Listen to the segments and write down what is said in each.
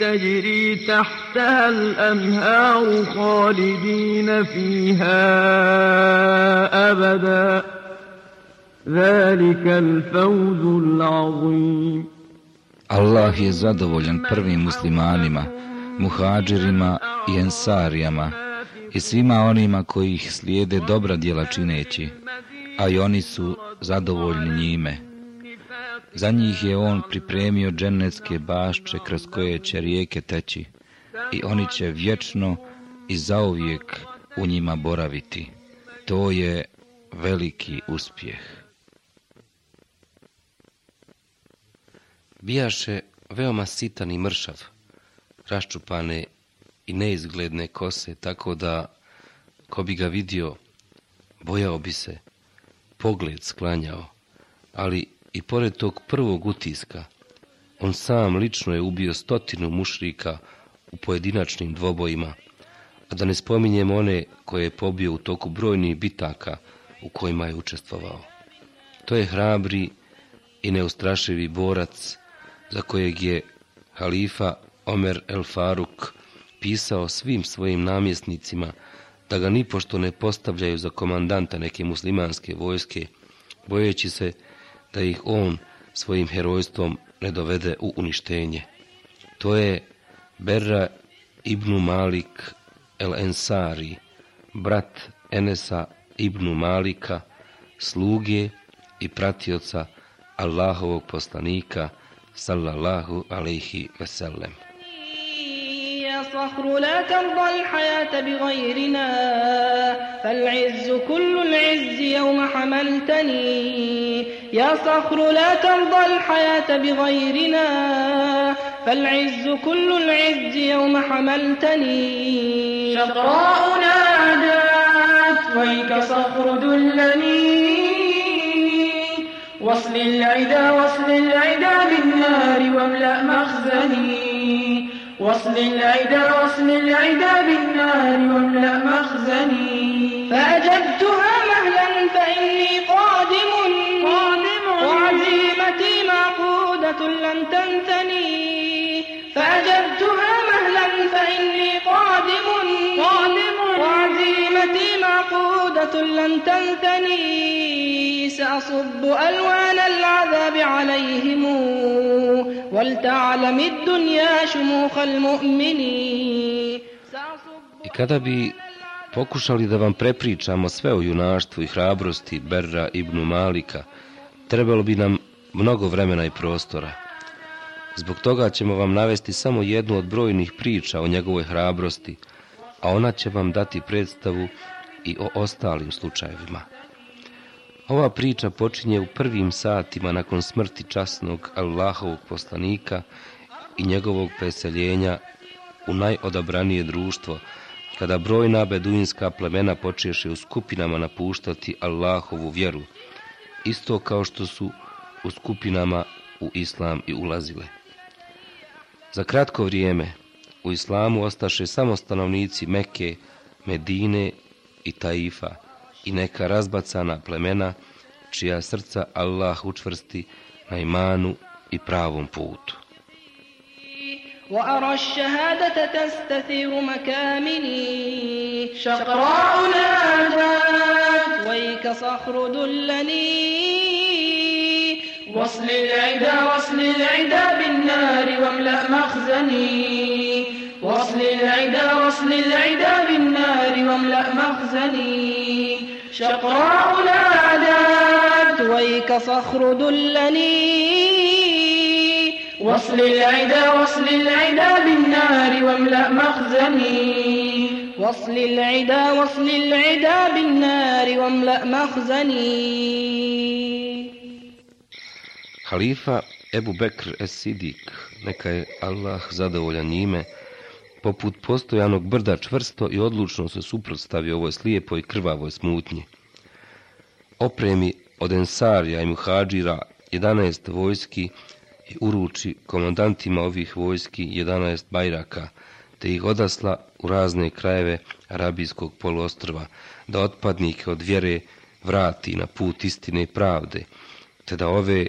تجري تحتها الأنهار خالدين فيها أبدا ذلك الفوز العظيم Allah je zadovoljan prvim muslimanima, muhađirima i ensarijama, i svima onima koji ih slijede dobra djela čineći, a i oni su zadovoljni njime. Za njih je on pripremio dženecke bašče kroz koje će rijeke teći i oni će vječno i zauvijek u njima boraviti. To je veliki uspjeh. Bijaše veoma sitan i mršav, raščupane i neizgledne kose, tako da, ko bi ga vidio, bojao bi se, pogled sklanjao, ali i pored tog prvog utiska, on sam lično je ubio stotinu mušrika u pojedinačnim dvobojima, a da ne spominjem one koje je pobio u toku brojnih bitaka u kojima je učestvovao. To je hrabri i neustrašivi borac za kojeg je halifa Omer el Faruk pisao svim svojim namjesnicima da ga nipošto ne postavljaju za komandanta neke muslimanske vojske, bojeći se da ih on svojim herojstvom ne dovede u uništenje. To je Berra ibn Malik el Ensari, brat Enesa ibn Malika, sluge i pratioca Allahovog poslanika, sallallahu alaihi veselem. صخر لا ترضى الحياة بغيرنا. فالعز كل العز يوم حملتني. يا صخر لا ترضى الحياة بغيرنا. فالعز كل العز يوم حملتني. شقراؤنا عادات ويك صخر دلني. وصل العدا وصل العدا بالنار واملأ مخزني. وصل العدا وصل العدا بالنار واملأ مخزني. فأجبتها مهلا فإني قادم. قادم. وعزيمتي معقودة لن تنثني فأجبتها مهلا فإني قادم قادم. وعزيمتي معقودة لن تنثني سأصب ألوان العذاب عليهم ولتعلم الدنيا شموخ المؤمنين I kada bi pokušali da vam prepričamo sve o junaštvu i hrabrosti Berra ibn Malika, trebalo bi nam mnogo vremena i prostora. Zbog toga ćemo vam navesti samo jednu od brojnih priča o njegovoj hrabrosti, a ona će vam dati predstavu i o ostalim slučajevima. Ova priča počinje u prvim satima nakon smrti časnog Allahovog poslanika i njegovog preseljenja u najodabranije društvo, kada brojna beduinska plemena počeše u skupinama napuštati Allahovu vjeru, isto kao što su u skupinama u Islam i ulazile. Za kratko vrijeme u Islamu ostaše samo stanovnici Mekke, Medine i Taifa i neka razbacana plemena čija srca Allah učvrsti na imanu i pravom putu. وأرى الشهادة تستثير مكامني. شقراء ناجات ويك صخر دلني. وصل العدا وصل العدا بالنار واملأ مخزني. وصل العدا وصل العدا بالنار واملأ مخزني. شقراء نادات ويك صخر دلني. وصل العدا وصل العدا بالنار واملأ مخزني. وصل العدا وصل العدا بالنار واملأ مخزني. Halifa Ebu Bekr es Sidik, neka je Allah zadovoljan njime, poput postojanog brda čvrsto i odlučno se suprotstavio ovoj slijepoj krvavoj smutnji. Opremi od Ensarija i Muhađira 11 vojski i uruči komandantima ovih vojski 11 bajraka, te ih odasla u razne krajeve Arabijskog poluostrva, da otpadnike od vjere vrati na put istine i pravde, te da ove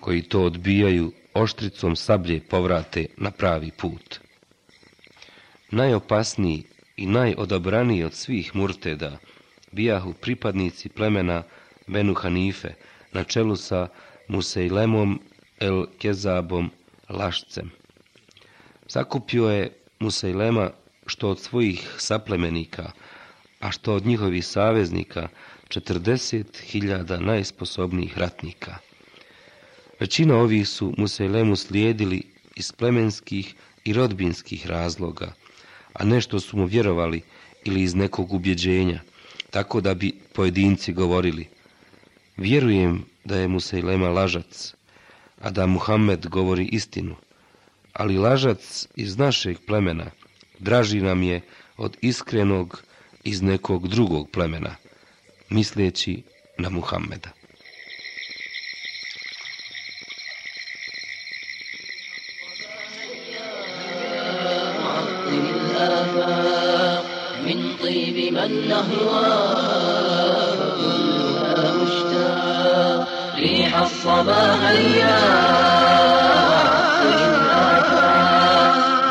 koji to odbijaju oštricom sablje povrate na pravi put. Najopasniji i najodobraniji od svih murteda bijahu pripadnici plemena Benu Hanife na čelu sa Musejlemom el Kezabom Lašcem. Sakupio je Musejlema što od svojih saplemenika, a što od njihovih saveznika, 40.000 najsposobnijih ratnika. Većina ovih su Musejlemu slijedili iz plemenskih i rodbinskih razloga, a nešto su mu vjerovali ili iz nekog ubjeđenja, tako da bi pojedinci govorili Vjerujem da je Musejlema lažac, a da Muhammed govori istinu, ali lažac iz našeg plemena draži nam je od iskrenog iz nekog drugog plemena, misleći na Muhammeda. من طيب من نهواه كلها مشتاق ريح الصباح هيا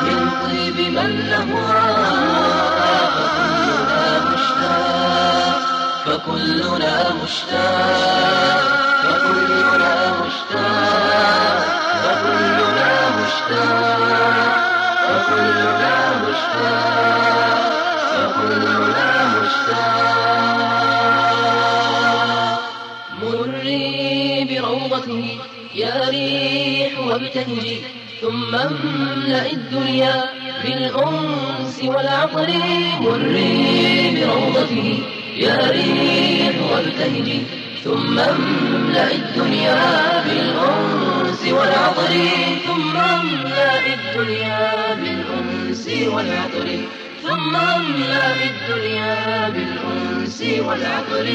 من طيب من نهواه كلها مشتاق فكلنا مشتاق فكلنا مشتاق فكلنا مشتاق. فكلنا مشتاق فكلنا مشتاق مري بروضته يا ريح وابتهجي ثم املأ الدنيا بالأنس والعطر. مري بروضته يا ريح وابتهجي ثم املأ الدنيا بالأنس والعطر ثم أملأ الدنيا بالأنس والعطر. ثم أملأ الدنيا بالأنس والعطر.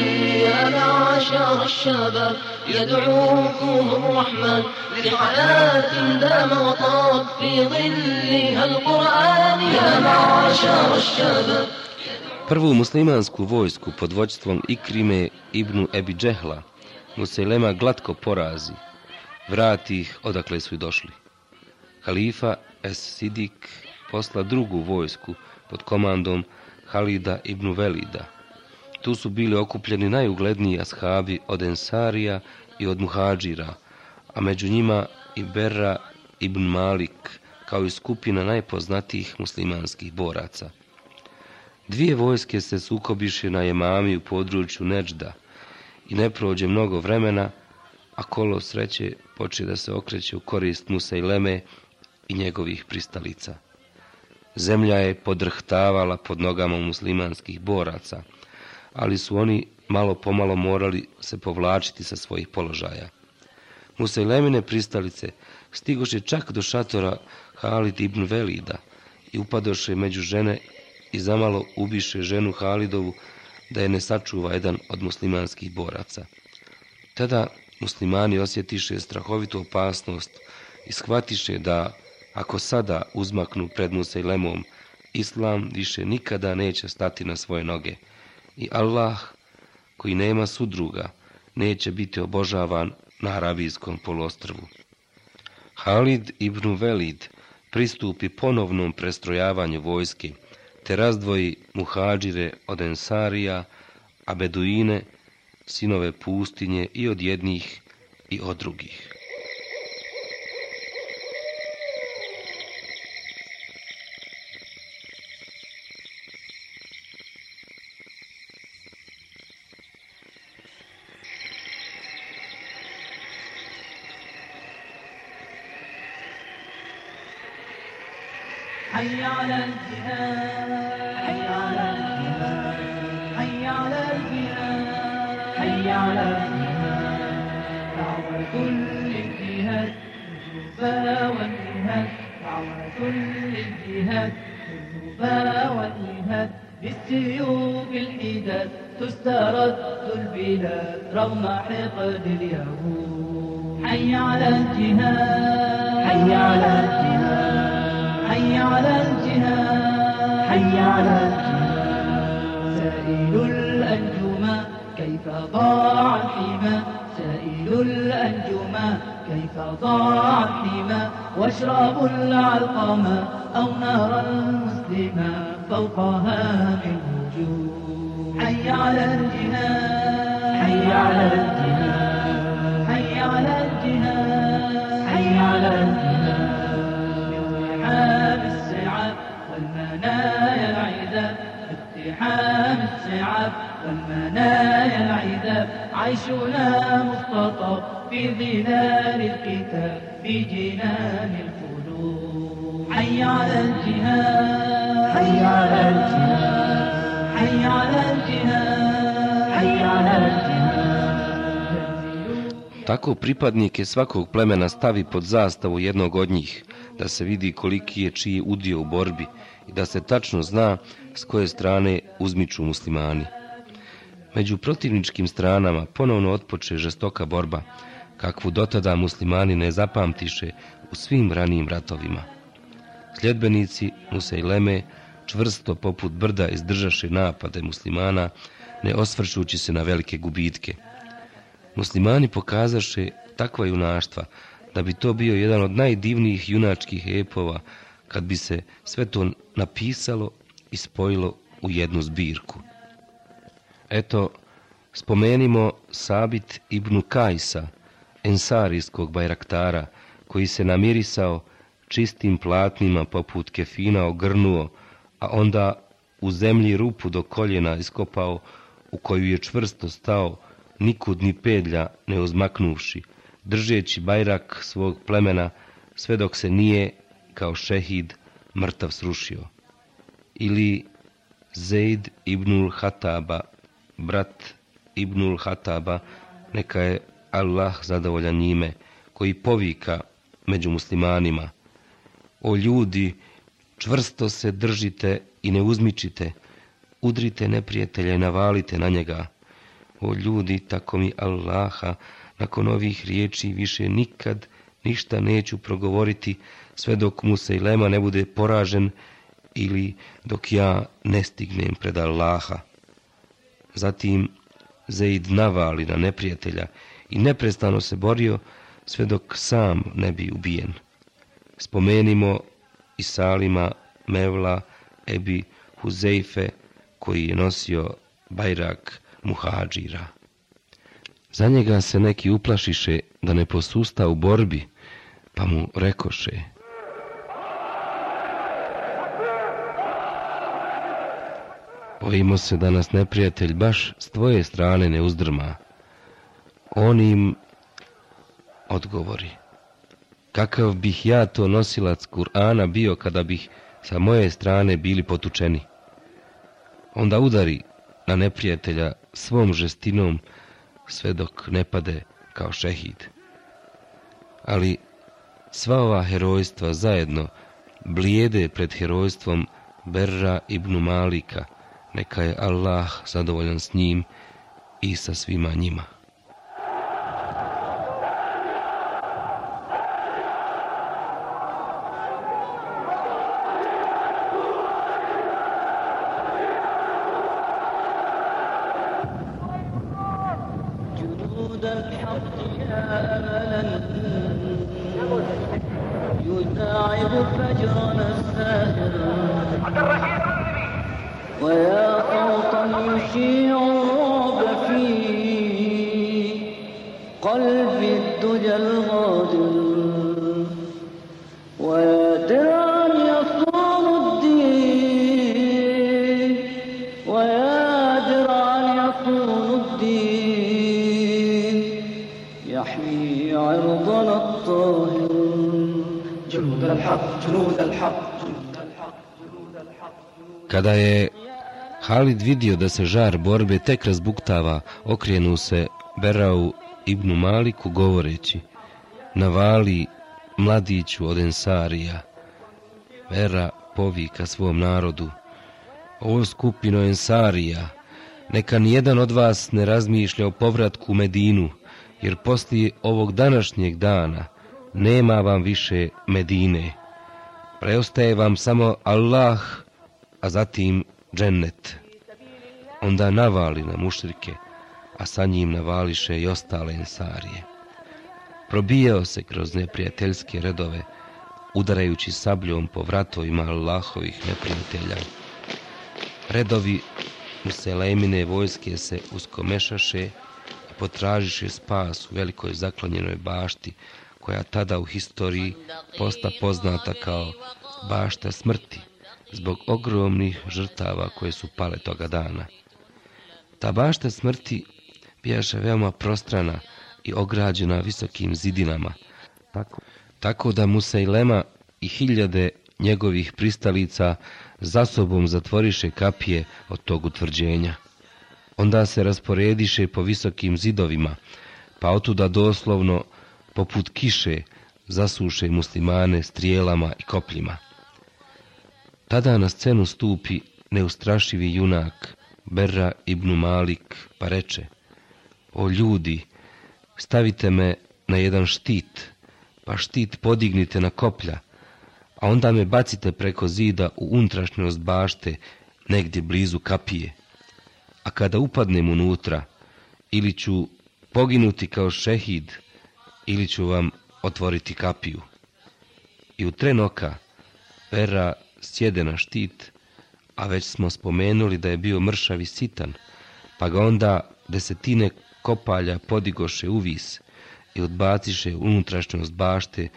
يا معشر الشباب يدعوكم الرحمن لحياة دام وطاب في ظلها القرآن. يا معشر الشباب. Prvu muslimansku vojsku pod vođstvom Ikrime ibn Ebi Džehla Muselema glatko porazi, vrati ih odakle su i došli. Halifa Es Sidik posla drugu vojsku pod komandom Halida ibn Velida. Tu su bili okupljeni najugledniji ashabi od Ensarija i od Muhađira, a među njima i Berra ibn Malik, kao i skupina najpoznatijih muslimanskih boraca. Dvije vojske se sukobiše na jemami u području Neđda i ne prođe mnogo vremena, a kolo sreće poče da se okreće u korist Musa i Leme i njegovih pristalica. Zemlja je podrhtavala pod nogama muslimanskih boraca, ali su oni malo pomalo morali se povlačiti sa svojih položaja. Musa i Lemine pristalice stigoše čak do šatora Halid ibn Velida i upadoše među žene i zamalo ubiše ženu Halidovu da je ne sačuva jedan od muslimanskih boraca. Tada muslimani osjetiše strahovitu opasnost i shvatiše da, ako sada uzmaknu pred Musa i Lemom, Islam više nikada neće stati na svoje noge i Allah, koji nema sudruga, neće biti obožavan na Arabijskom polostrvu. Halid ibn Velid pristupi ponovnom prestrojavanju vojske, te razdvoji muhađire od Ensarija, a Beduine, sinove pustinje i od jednih i od drugih. حي على دعوة للجهاد وجوبا والجهاد دعوة للجهاد والإهاد بالسيوف الحداد تسترد البلاد رغم حقد اليهود حي على الجهاد حي على الجهاد حي على الجهاد حي على الجهاد سائل الأنجما كيف ضاع الحمى سائل الأنجما كيف ضاع الحمى واشربوا العلقما أو نار المسلما فوقها من وجوه حي على الجهاد. حي على الجهاد. حي على الجهاد. حي على الجهاد. من رحاب السعاب والمنايا العذاب اقتحام السعاب والمنايا العذاب عيشنا مختطف في ظلال الكتاب في جنان الخلود حي على الجهاد حي على الجهاد حي على الجهاد حي على الجهاد Tako pripadnike svakog plemena stavi pod zastavu jednog od njih, da se vidi koliki je čiji udio u borbi i da se tačno zna s koje strane uzmiču muslimani. Među protivničkim stranama ponovno otpoče žestoka borba, kakvu dotada muslimani ne zapamtiše u svim ranijim ratovima. Sljedbenici Musejleme čvrsto poput brda izdržaše napade muslimana, ne osvrćući se na velike gubitke. Muslimani pokazaše takva junaštva da bi to bio jedan od najdivnijih junačkih epova kad bi se sve to napisalo i spojilo u jednu zbirku. Eto, spomenimo Sabit ibn Kajsa, ensarijskog bajraktara, koji se namirisao čistim platnima poput kefina ogrnuo, a onda u zemlji rupu do koljena iskopao, u koju je čvrsto stao, nikud ni pedlja ne uzmaknuvši, držeći bajrak svog plemena, sve dok se nije, kao šehid, mrtav srušio. Ili Zaid ibnul Hataba, brat ibnul Hataba, neka je Allah zadovoljan njime, koji povika među muslimanima. O ljudi, čvrsto se držite i ne uzmičite, udrite neprijatelja i navalite na njega. O ljudi, tako mi Allaha, nakon ovih riječi više nikad ništa neću progovoriti, sve dok mu se ilema ne bude poražen ili dok ja ne stignem pred Allaha. Zatim Zeid navali na neprijatelja i neprestano se borio sve dok sam ne bi ubijen. Spomenimo i Salima Mevla Ebi Huzeife koji je nosio bajrak muhađira. Za njega se neki uplašiše da ne posusta u borbi, pa mu rekoše Bojimo se da nas neprijatelj baš s tvoje strane ne uzdrma. On im odgovori. Kakav bih ja to nosilac Kur'ana bio kada bih sa moje strane bili potučeni? Onda udari na neprijatelja svom žestinom sve dok ne pade kao šehid. Ali sva ova herojstva zajedno blijede pred herojstvom Berra ibn Malika, neka je Allah zadovoljan s njim i sa svima njima. جنود الحق يا أملا يتاعب فجرنا الساهر ويا يشيع الرعب في قلب الدجى الغادر ويا درعا يصون الدين. ويا درعا يصون الدين. يحمي عرضنا الطاهر. جنود الحق جنود الحق جنود الحق جنود الحق Kada je Halid vidio da se žar borbe tek razbuktava, okrenu se Berau ibn Maliku govoreći Navali mladiću od Ensarija. Vera povika svom narodu. Ovo skupino Ensarija, neka nijedan od vas ne razmišlja o povratku u Medinu, jer poslije ovog današnjeg dana nema vam više Medine. Preostaje vam samo Allah, a zatim džennet. Onda navali na mušrike, a sa njim navališe i ostale ensarije. Probijao se kroz neprijateljske redove, udarajući sabljom po vratovima Allahovih neprijatelja. Redovi Muselejmine vojske se uskomešaše i potražiše spas u velikoj zaklonjenoj bašti, koja tada u historiji posta poznata kao bašta smrti, zbog ogromnih žrtava koje su pale toga dana. Ta bašta smrti bijaše veoma prostrana i ograđena visokim zidinama, tako, tako da Musailema i hiljade njegovih pristalica za sobom zatvoriše kapije od tog utvrđenja. Onda se rasporediše po visokim zidovima, pa otuda doslovno, poput kiše, zasuše muslimane strijelama i kopljima. Tada na scenu stupi neustrašivi junak Berra ibn Malik, pa reče O ljudi, stavite me na jedan štit, pa štit podignite na koplja, a onda me bacite preko zida u unutrašnjost bašte, negdje blizu kapije. A kada upadnem unutra, ili ću poginuti kao šehid, ili ću vam otvoriti kapiju. I u tren oka Pera sjede na štit, a već smo spomenuli da je bio mršav i sitan, pa ga onda desetine kopalja podigoše u vis i odbaciše unutrašnjost bašte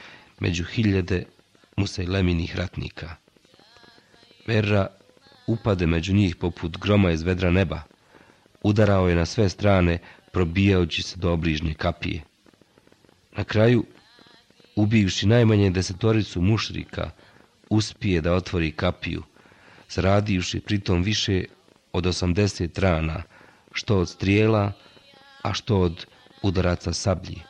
među hiljade Musajleminih ratnika. Verra upade među njih poput groma iz vedra neba. Udarao je na sve strane, probijajući se do obližnje kapije. Na kraju, ubivši najmanje desetoricu mušrika, uspije da otvori kapiju, zaradijuši pritom više od 80 rana, što od strijela, a što od udaraca sablji.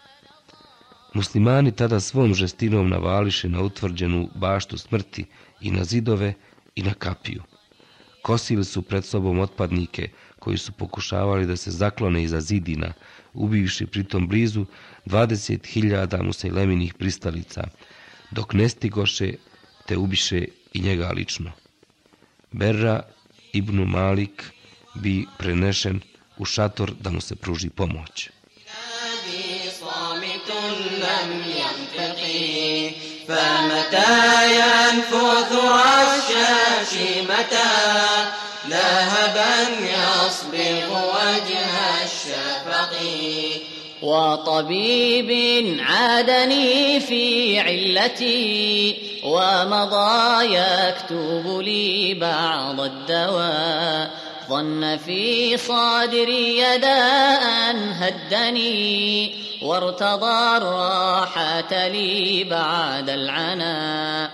Muslimani tada svom žestinom navališe na utvrđenu baštu smrti i na zidove i na kapiju. Kosili su pred sobom otpadnike koji su pokušavali da se zaklone iza zidina, ubivši pritom blizu 20.000 musajleminih pristalica, dok ne stigoše te ubiše i njega lično. Berra ibn Malik bi prenešen u šator da mu se pruži pomoć. فمتى ينفث الشاش متى ذهبا يصبغ وجه الشفق وطبيب عادني في علتي ومضى يكتب لي بعض الدواء. ظن في صدري يداء هدني وارتضى الراحة لي بعد العنا.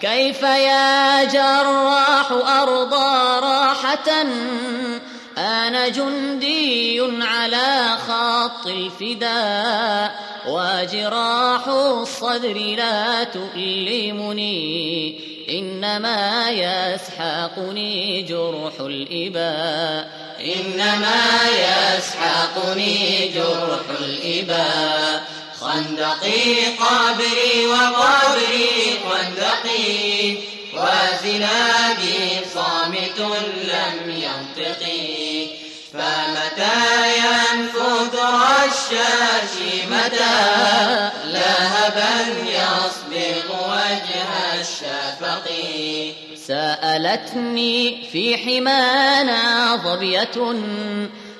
كيف يا جراح أرضى راحة؟ أنا جندي على خط الفداء وجراح الصدر لا تؤلمني. إنما يسحقني جرح الإباء. إنما يسحقني جرح الإباء. خندقي قبري وقبري خندقي وزنادي صامت لم ينطقي. فمتى ينفذ رشاش متى لهبا يصبغ وجه الشفق. سألتني في حمانا ظبية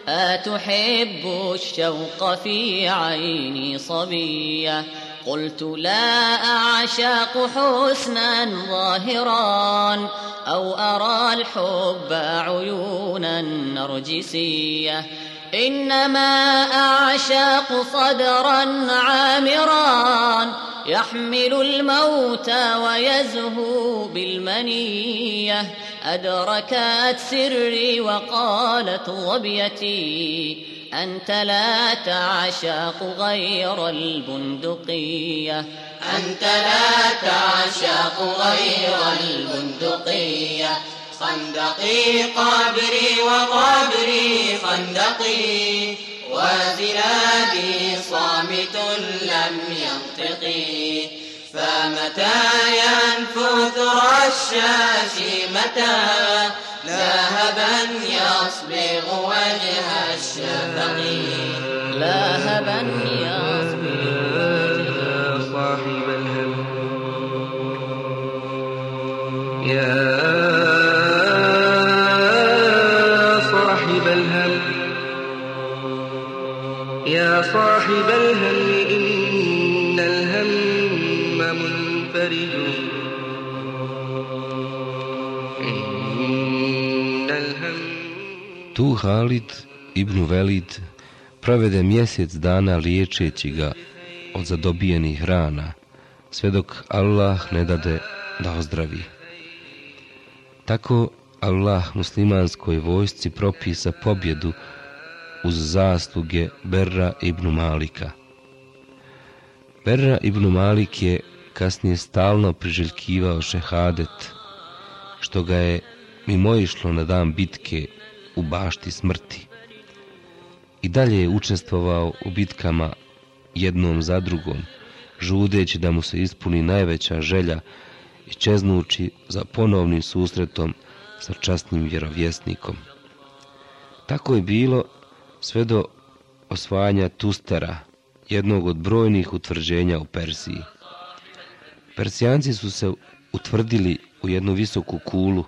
أتحب الشوق في عيني صبية؟ قلت لا أعشاق حسنا ظاهرا أو أرى الحب عيونا نرجسية. إنما أعشاق صدرا عامرا يحمل الموت ويزهو بالمنية. أدركت سري وقالت ظبيتي أنت لا تعشق غير البندقية. أنت لا تعشق غير البندقية. خندقي قابري وقابري خندقي. وزنادي صامت لم ينطقي. فمتى ينفث رشاشي متى؟ لاهبا يصبغ وجه الشفق لاهبا يصبغ صاحب الهم يا Tu Halid ibn Velid provede mjesec dana liječeći ga od zadobijenih rana, sve dok Allah ne dade da ozdravi. Tako Allah muslimanskoj vojsci propisa pobjedu uz zasluge Berra ibn Malika. Berra ibn Malik je kasnije stalno priželjkivao šehadet, što ga je mimoišlo na dan bitke u bašti smrti. I dalje je učestvovao u bitkama jednom za drugom, žudeći da mu se ispuni najveća želja i čeznući za ponovnim susretom sa časnim vjerovjesnikom. Tako je bilo sve do osvajanja Tustera, jednog od brojnih utvrđenja u Persiji. Persijanci su se utvrdili u jednu visoku kulu,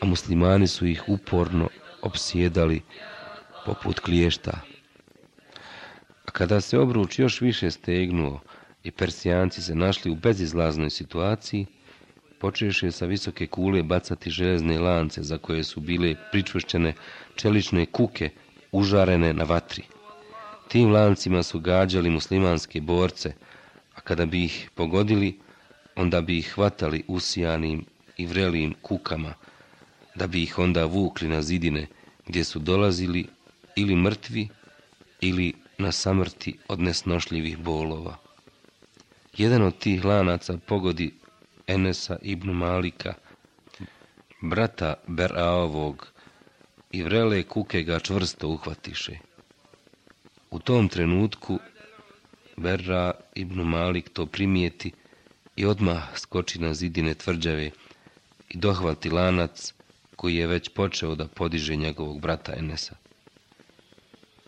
a muslimani su ih uporno opsjedali poput kliješta. A kada se obruč još više stegnuo i Persijanci se našli u bezizlaznoj situaciji, počeše sa visoke kule bacati železne lance za koje su bile pričvršćene čelične kuke užarene na vatri. Tim lancima su gađali muslimanske borce, a kada bi ih pogodili, onda bi ih hvatali usijanim i vrelim kukama, da bi ih onda vukli na zidine gdje su dolazili ili mrtvi ili na samrti od nesnošljivih bolova. Jedan od tih lanaca pogodi Enesa ibn Malika, brata Beraovog, i vrele kuke ga čvrsto uhvatiše. U tom trenutku Berra ibn Malik to primijeti i odmah skoči na zidine tvrđave i dohvati lanac koji je već počeo da podiže njegovog brata Enesa.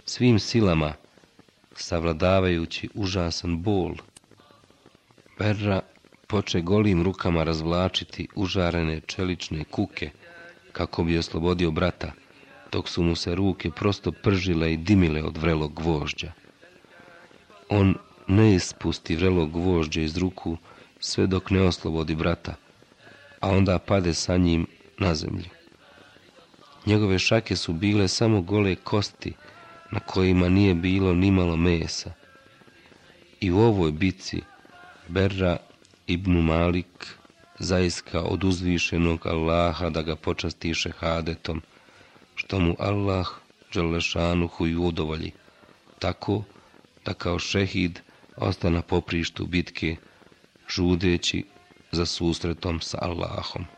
Svim silama, savladavajući užasan bol, Berra poče golim rukama razvlačiti užarene čelične kuke kako bi oslobodio brata, dok su mu se ruke prosto pržile i dimile od vrelog gvožđa. On ne ispusti vrelog gvožđa iz ruku sve dok ne oslobodi brata, a onda pade sa njim na zemlju. Njegove šake su bile samo gole kosti na kojima nije bilo ni malo mesa. I u ovoj bici Berra ibn Malik zaiska od uzvišenog Allaha da ga počasti šehadetom, što mu Allah Đelešanuhu i udovolji, tako da kao šehid ostane na poprištu bitke, žudeći za susretom sa Allahom.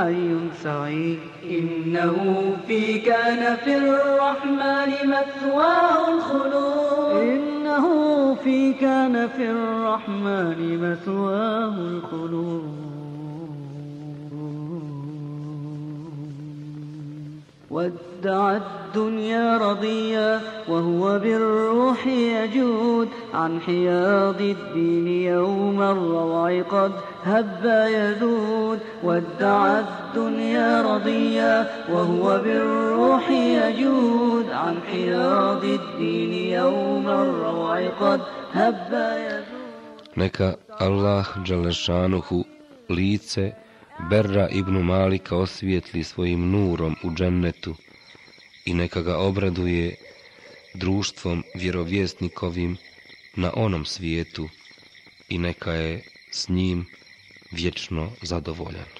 حي سعيد. إنه في كان في الرحمن مثواه الخلود. إنه في كان في الرحمن مثواه الخلود. وادعى الدنيا رضيا وهو بالروح يجود عن حياض الدين يوم الروع قد هب يذود. وادعى الدنيا رضيا وهو بالروح يجود عن حياض الدين يوم الروع قد هب يذود. Neka Allah Đalešanuhu lice Berra ibn Malika osvijetli svojim nurom u džennetu i neka ga obraduje društvom vjerovjesnikovim na onom svijetu i neka je s njim vječno zadovoljan.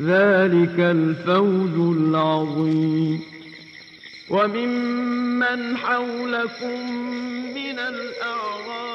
ذلك الفوز العظيم. وممن حولكم من الأعراب